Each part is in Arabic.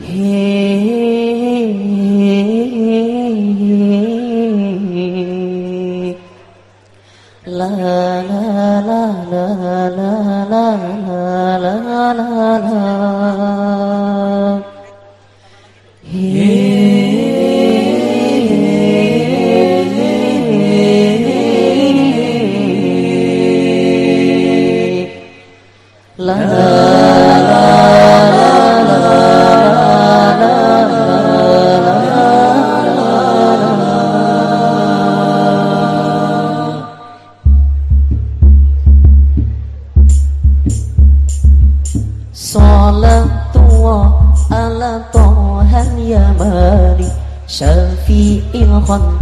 嘿，啦啦啦啦啦啦啦啦啦啦，啦。طه اليماني شفيع الخلق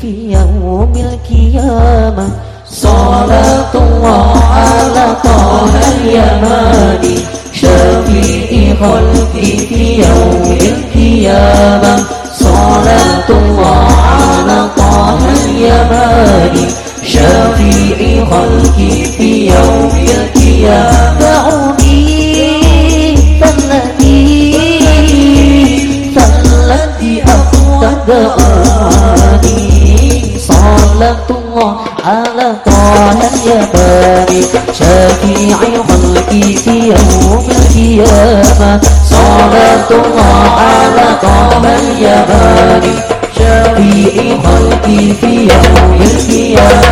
في يوم القيامة. صلاة الله على طه اليماني شفيع الخلق في يوم القيامة. صلاة الله berani Salat Allah ala tahan ya bani Syafi'i khalqi fi yawm al-qiyamah Salat Allah ala tahan ya bani Syafi'i khalqi fi yawm al-qiyamah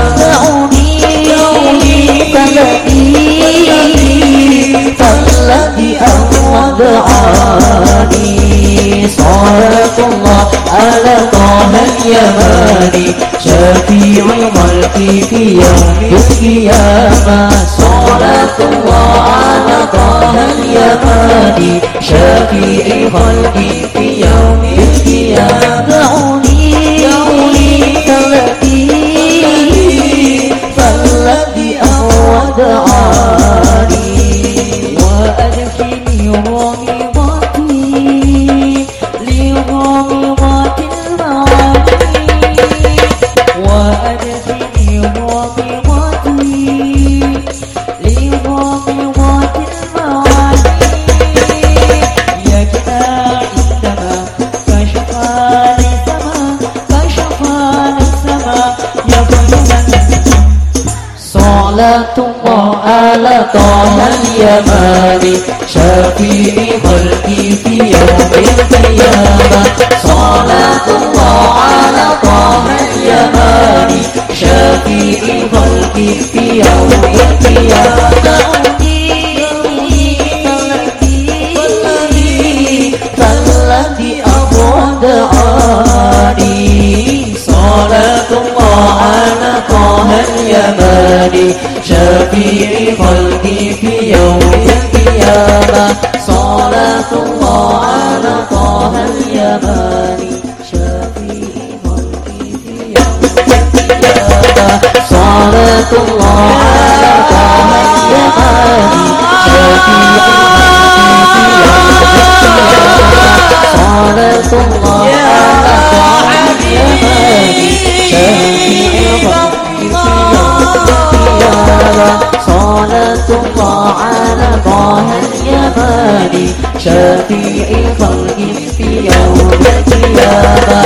الله على طه اليماني. شفيع الخلق في يوم القيامة. صلاة الله على طه اليماني. شفيع الخلق في يوم القيامة. دعوني دعوني. تلقي فالذي أودعني وأدخلني روحي صلاة الله على طه اليماني شافي خلقي في يوم القيامة. صلاة على طه اليماني شافي خلقي في يوم القيامة. اليماني شفيع الخلق في يوم القيامة صلاة الله على طه اليماني شفيع الخلق في يوم القيامة صلاة الله الرحمن شفيع الخلق في يوم एव